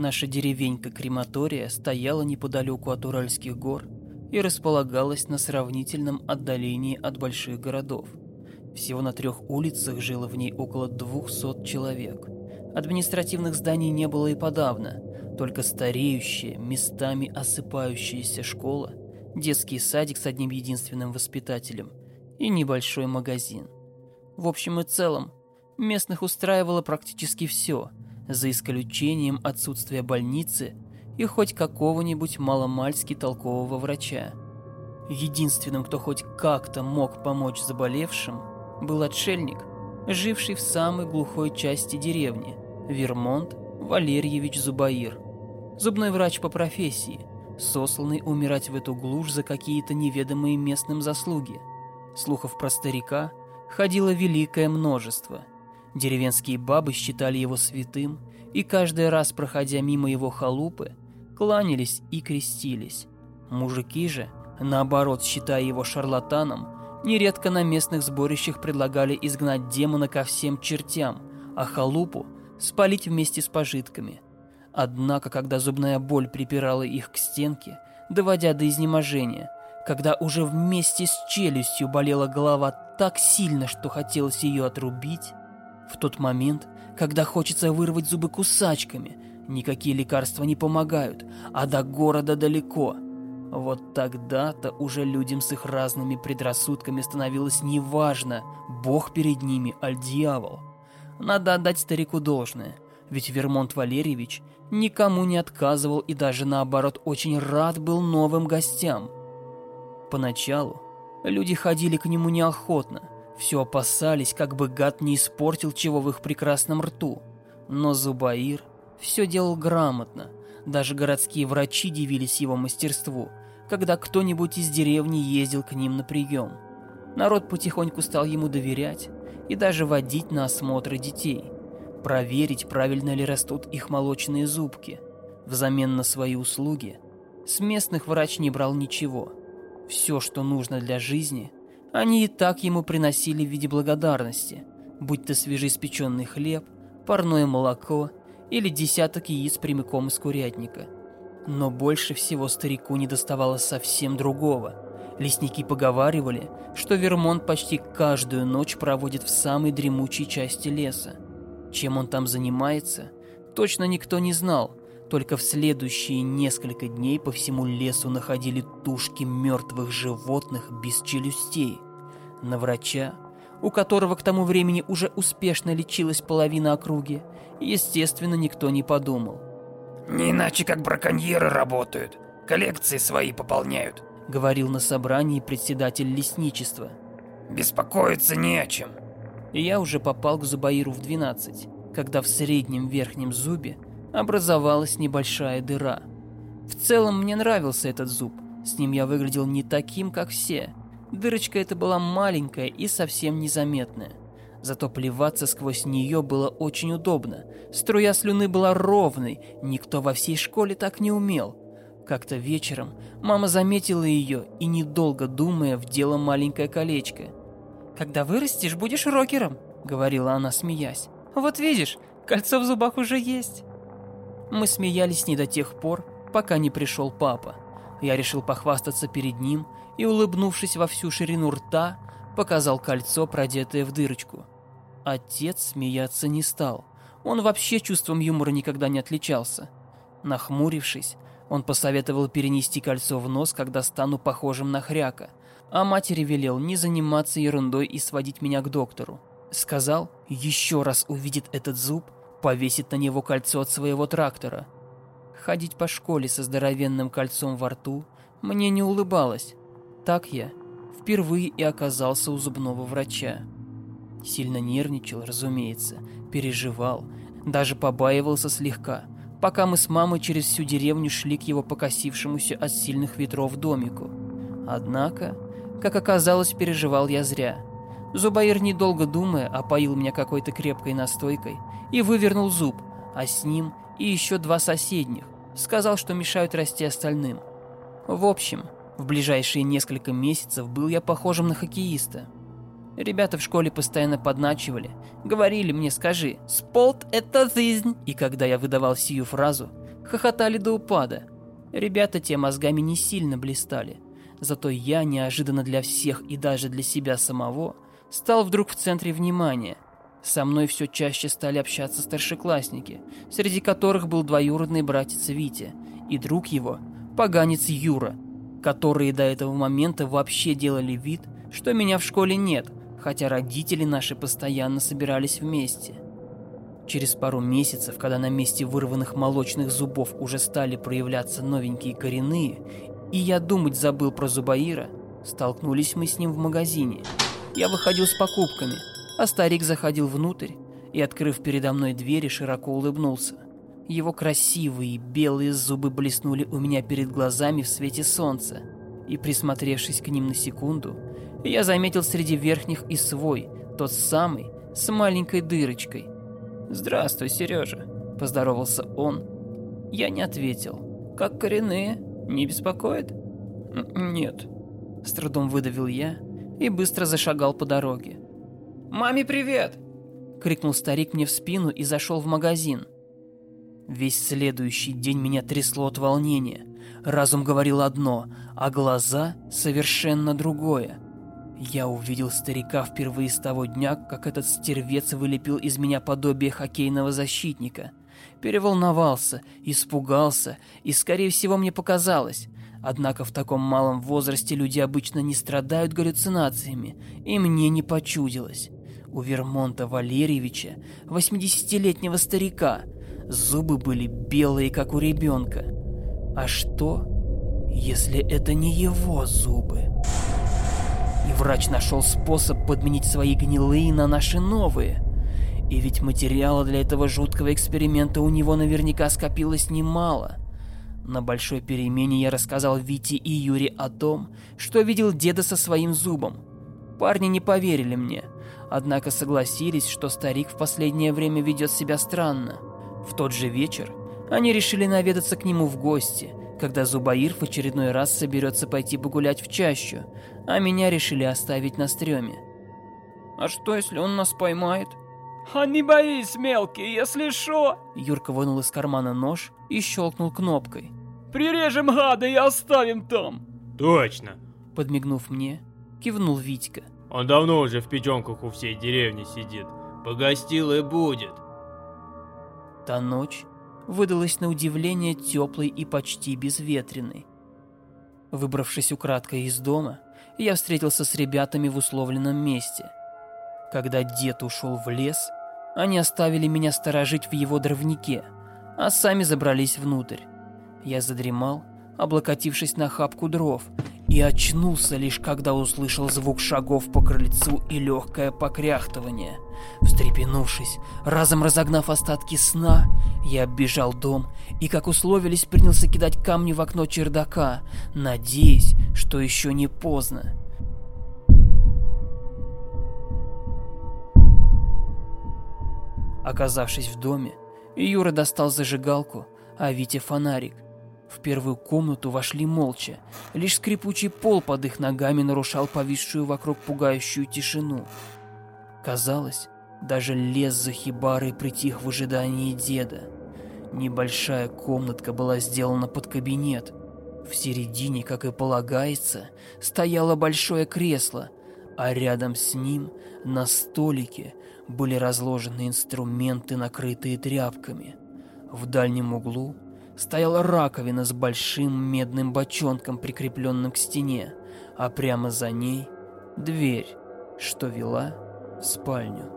Наша деревенька-крематория стояла неподалеку от Уральских гор и располагалась на сравнительном отдалении от больших городов. Всего на трех улицах жило в ней около двухсот человек. Административных зданий не было и подавно, только стареющая, местами осыпающаяся школа, детский садик с одним единственным воспитателем и небольшой магазин. В общем и целом, местных устраивало практически все, за исключением отсутствия больницы и хоть какого-нибудь маломальски толкового врача. Единственным, кто хоть как-то мог помочь заболевшим, был отшельник, живший в самой глухой части деревни, Вермонт Валерьевич Зубаир. Зубной врач по профессии, сосланный умирать в эту глушь за какие-то неведомые местным заслуги. Слухов про старика ходило великое множество. Деревенские бабы считали его святым, и каждый раз, проходя мимо его халупы, кланялись и крестились. Мужики же, наоборот, считая его шарлатаном, нередко на местных сборищах предлагали изгнать демона ко всем чертям, а халупу спалить вместе с пожитками. Однако, когда зубная боль припирала их к стенке, доводя до изнеможения, когда уже вместе с челюстью болела голова так сильно, что хотелось ее отрубить, в тот момент, когда хочется вырвать зубы кусачками, никакие лекарства не помогают, а до города далеко. Вот тогда-то уже людям с их разными предрассудками становилось неважно, бог перед ними, аль дьявол. Надо отдать старику должное, ведь Вермонт Валерьевич никому не отказывал и даже наоборот очень рад был новым гостям. Поначалу люди ходили к нему неохотно, все опасались, как бы гад не испортил чего в их прекрасном рту. Но Зубаир все делал грамотно, даже городские врачи дивились его мастерству, когда кто-нибудь из деревни ездил к ним на прием. Народ потихоньку стал ему доверять и даже водить на осмотры детей, проверить, правильно ли растут их молочные зубки. Взамен на свои услуги с местных врач не брал ничего – все, что нужно для жизни, они и так ему приносили в виде благодарности, будь то свежеиспеченный хлеб, парное молоко или десяток яиц прямиком из курятника. Но больше всего старику не доставало совсем другого. Лесники поговаривали, что Вермонт почти каждую ночь проводит в самой дремучей части леса. Чем он там занимается, точно никто не знал, только в следующие несколько дней по всему лесу находили тушки мертвых животных без челюстей. На врача, у которого к тому времени уже успешно лечилась половина округи, естественно, никто не подумал. «Не иначе, как браконьеры работают, коллекции свои пополняют», — говорил на собрании председатель лесничества. «Беспокоиться не о чем». И я уже попал к Зубаиру в 12, когда в среднем верхнем зубе образовалась небольшая дыра. В целом мне нравился этот зуб, с ним я выглядел не таким, как все. Дырочка эта была маленькая и совсем незаметная. Зато плеваться сквозь нее было очень удобно. Струя слюны была ровной, никто во всей школе так не умел. Как-то вечером мама заметила ее и, недолго думая, вдела маленькое колечко. «Когда вырастешь, будешь рокером», — говорила она, смеясь. «Вот видишь, кольцо в зубах уже есть». Мы смеялись не до тех пор, пока не пришел папа. Я решил похвастаться перед ним и, улыбнувшись во всю ширину рта, показал кольцо, продетое в дырочку. Отец смеяться не стал. Он вообще чувством юмора никогда не отличался. Нахмурившись, он посоветовал перенести кольцо в нос, когда стану похожим на хряка, а матери велел не заниматься ерундой и сводить меня к доктору. Сказал, еще раз увидит этот зуб, повесит на него кольцо от своего трактора. Ходить по школе со здоровенным кольцом во рту мне не улыбалось. Так я впервые и оказался у зубного врача. Сильно нервничал, разумеется, переживал, даже побаивался слегка, пока мы с мамой через всю деревню шли к его покосившемуся от сильных ветров домику. Однако, как оказалось, переживал я зря – Зубаир, недолго думая, опоил меня какой-то крепкой настойкой и вывернул зуб, а с ним и еще два соседних. Сказал, что мешают расти остальным. В общем, в ближайшие несколько месяцев был я похожим на хоккеиста. Ребята в школе постоянно подначивали, говорили мне «скажи, спорт – это жизнь!» И когда я выдавал сию фразу, хохотали до упада. Ребята те мозгами не сильно блистали. Зато я, неожиданно для всех и даже для себя самого, стал вдруг в центре внимания. Со мной все чаще стали общаться старшеклассники, среди которых был двоюродный братец Витя и друг его, поганец Юра, которые до этого момента вообще делали вид, что меня в школе нет, хотя родители наши постоянно собирались вместе. Через пару месяцев, когда на месте вырванных молочных зубов уже стали проявляться новенькие коренные, и я думать забыл про Зубаира, столкнулись мы с ним в магазине. Я выходил с покупками, а старик заходил внутрь и, открыв передо мной двери, широко улыбнулся. Его красивые белые зубы блеснули у меня перед глазами в свете солнца, и, присмотревшись к ним на секунду, я заметил среди верхних и свой, тот самый, с маленькой дырочкой. «Здравствуй, Сережа», — поздоровался он. Я не ответил. «Как коренные? Не беспокоит?» «Нет», — с трудом выдавил я и быстро зашагал по дороге. «Маме привет!» — крикнул старик мне в спину и зашел в магазин. Весь следующий день меня трясло от волнения. Разум говорил одно, а глаза — совершенно другое. Я увидел старика впервые с того дня, как этот стервец вылепил из меня подобие хоккейного защитника. Переволновался, испугался, и, скорее всего, мне показалось. Однако в таком малом возрасте люди обычно не страдают галлюцинациями, и мне не почудилось. У Вермонта Валерьевича, 80-летнего старика, зубы были белые, как у ребенка. А что, если это не его зубы? И врач нашел способ подменить свои гнилые на наши новые. И ведь материала для этого жуткого эксперимента у него наверняка скопилось немало. На большой перемене я рассказал Вите и Юре о том, что видел деда со своим зубом. Парни не поверили мне, однако согласились, что старик в последнее время ведет себя странно. В тот же вечер они решили наведаться к нему в гости, когда Зубаир в очередной раз соберется пойти погулять в чащу, а меня решили оставить на стреме. «А что, если он нас поймает?» «А не боись, мелкий, если шо...» Юрка вынул из кармана нож и щелкнул кнопкой. «Прирежем гада и оставим там!» «Точно!» Подмигнув мне, кивнул Витька. «Он давно уже в печенках у всей деревни сидит. Погостил и будет!» Та ночь выдалась на удивление теплой и почти безветренной. Выбравшись украдкой из дома, я встретился с ребятами в условленном месте. Когда дед ушел в лес, они оставили меня сторожить в его дровнике, а сами забрались внутрь. Я задремал, облокотившись на хапку дров, и очнулся лишь когда услышал звук шагов по крыльцу и легкое покряхтывание. Встрепенувшись, разом разогнав остатки сна, я оббежал дом и, как условились, принялся кидать камни в окно чердака, надеясь, что еще не поздно. Оказавшись в доме, Юра достал зажигалку, а Витя фонарик – в первую комнату вошли молча. Лишь скрипучий пол под их ногами нарушал повисшую вокруг пугающую тишину. Казалось, даже лес за хибарой притих в ожидании деда. Небольшая комнатка была сделана под кабинет. В середине, как и полагается, стояло большое кресло, а рядом с ним, на столике, были разложены инструменты, накрытые тряпками. В дальнем углу стояла раковина с большим медным бочонком, прикрепленным к стене, а прямо за ней дверь, что вела в спальню.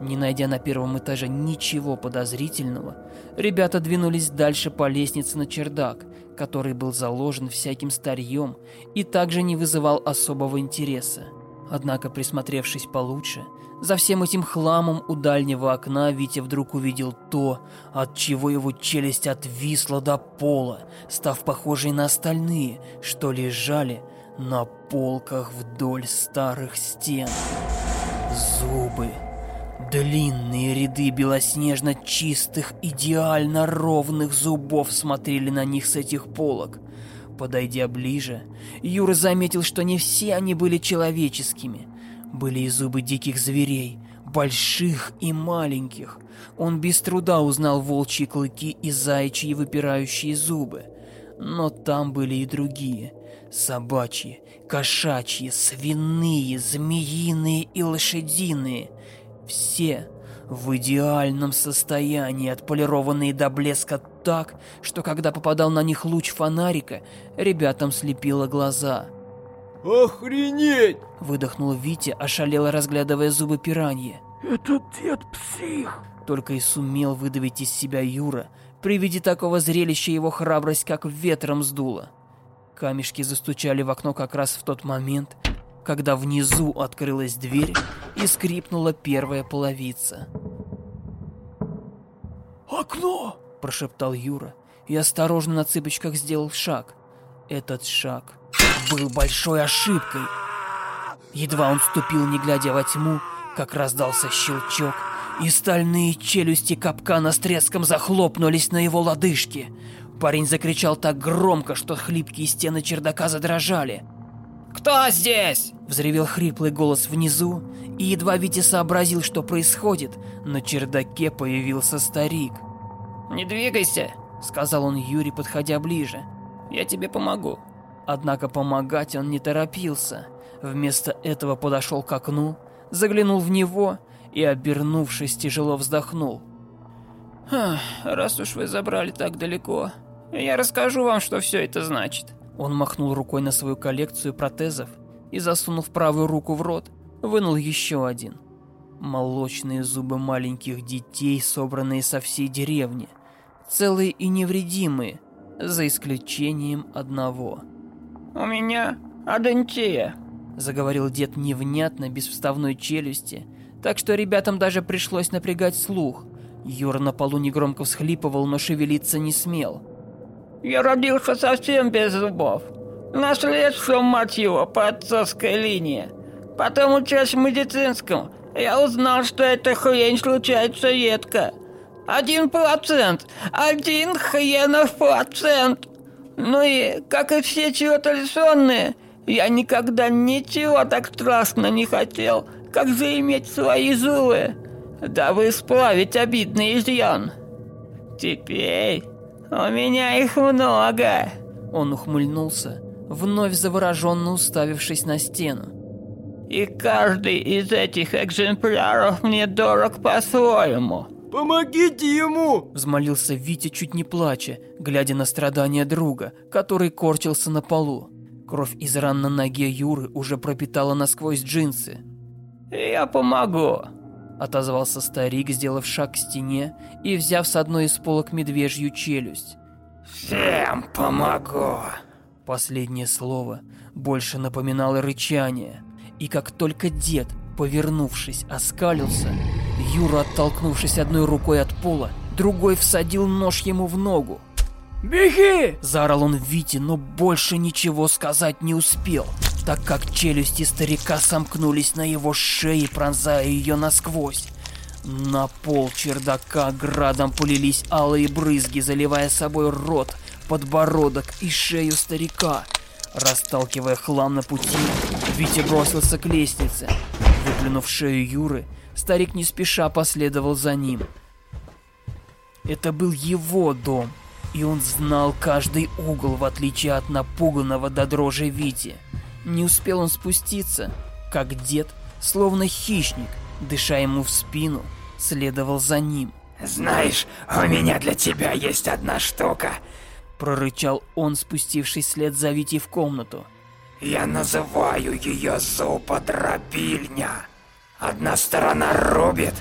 Не найдя на первом этаже ничего подозрительного, ребята двинулись дальше по лестнице на чердак, который был заложен всяким старьем и также не вызывал особого интереса. Однако, присмотревшись получше, за всем этим хламом у дальнего окна Витя вдруг увидел то, от чего его челюсть отвисла до пола, став похожей на остальные, что лежали на полках вдоль старых стен. Зубы. Длинные ряды белоснежно чистых, идеально ровных зубов смотрели на них с этих полок. Подойдя ближе, Юра заметил, что не все они были человеческими. Были и зубы диких зверей, больших и маленьких. Он без труда узнал волчьи клыки и заячьи выпирающие зубы. Но там были и другие. Собачьи, кошачьи, свиные, змеиные и лошадиные. Все в идеальном состоянии, отполированные до блеска так, что когда попадал на них луч фонарика, ребятам слепило глаза. Охренеть! Выдохнул Витя, ошалело разглядывая зубы пираньи. Этот дед псих. Только и сумел выдавить из себя Юра. При виде такого зрелища его храбрость как ветром сдула. Камешки застучали в окно как раз в тот момент, когда внизу открылась дверь и скрипнула первая половица. Окно! – прошептал Юра и осторожно на цыпочках сделал шаг. Этот шаг был большой ошибкой. Едва он ступил, не глядя во тьму, как раздался щелчок, и стальные челюсти капкана с треском захлопнулись на его лодыжке. Парень закричал так громко, что хлипкие стены чердака задрожали. «Кто здесь?» – взревел хриплый голос внизу, и едва Витя сообразил, что происходит, на чердаке появился старик – «Не двигайся», — сказал он Юре, подходя ближе. «Я тебе помогу». Однако помогать он не торопился. Вместо этого подошел к окну, заглянул в него и, обернувшись, тяжело вздохнул. «Раз уж вы забрали так далеко, я расскажу вам, что все это значит». Он махнул рукой на свою коллекцию протезов и, засунув правую руку в рот, вынул еще один. Молочные зубы маленьких детей, собранные со всей деревни – целые и невредимые, за исключением одного. «У меня адентия», — заговорил дед невнятно, без вставной челюсти, так что ребятам даже пришлось напрягать слух. Юра на полу негромко всхлипывал, но шевелиться не смел. «Я родился совсем без зубов. Наследство, мать его, по отцовской линии. Потом, учась в медицинском, я узнал, что эта хрень случается редко. Один процент. Один хренов процент. Ну и, как и все чего-то лишенные, я никогда ничего так страшно не хотел, как заиметь свои зубы, дабы исправить обидный изъян. Теперь у меня их много. Он ухмыльнулся, вновь завороженно уставившись на стену. И каждый из этих экземпляров мне дорог по-своему. «Помогите ему!» – взмолился Витя, чуть не плача, глядя на страдания друга, который корчился на полу. Кровь из ран на ноге Юры уже пропитала насквозь джинсы. «Я помогу!» – отозвался старик, сделав шаг к стене и взяв с одной из полок медвежью челюсть. «Всем помогу!» Последнее слово больше напоминало рычание, и как только дед Повернувшись, оскалился. Юра, оттолкнувшись одной рукой от пола, другой всадил нож ему в ногу. «Беги!» – заорал он Вите, но больше ничего сказать не успел, так как челюсти старика сомкнулись на его шее, пронзая ее насквозь. На пол чердака градом полились алые брызги, заливая собой рот, подбородок и шею старика. Расталкивая хлам на пути, Витя бросился к лестнице. Выплюнув шею Юры, старик не спеша последовал за ним. Это был его дом, и он знал каждый угол, в отличие от напуганного до дрожи Вити. Не успел он спуститься, как дед, словно хищник, дыша ему в спину, следовал за ним. «Знаешь, у меня для тебя есть одна штука», — прорычал он, спустившись вслед за Витей в комнату. Я называю ее зубодробильня. Одна сторона рубит,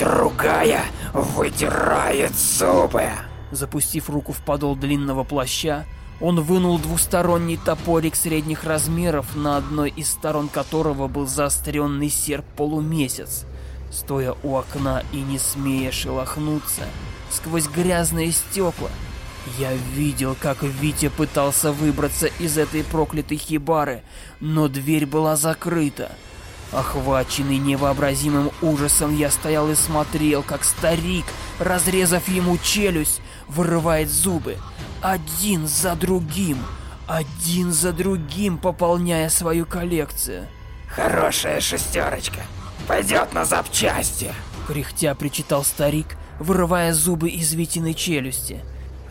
другая выдирает зубы. Запустив руку в подол длинного плаща, он вынул двусторонний топорик средних размеров, на одной из сторон которого был заостренный серп полумесяц. Стоя у окна и не смея шелохнуться, сквозь грязные стекла, я видел, как Витя пытался выбраться из этой проклятой хибары, но дверь была закрыта. Охваченный невообразимым ужасом, я стоял и смотрел, как старик, разрезав ему челюсть, вырывает зубы. Один за другим, один за другим, пополняя свою коллекцию. Хорошая шестерочка. пойдет на запчасти. Кряхтя причитал старик, вырывая зубы из Витиной челюсти.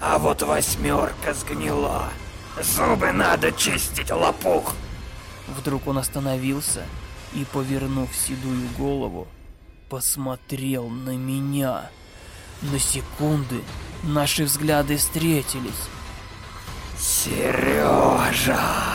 А вот восьмерка сгнила. Зубы надо чистить, лопух. Вдруг он остановился и, повернув седую голову, посмотрел на меня. На секунды наши взгляды встретились. Сережа!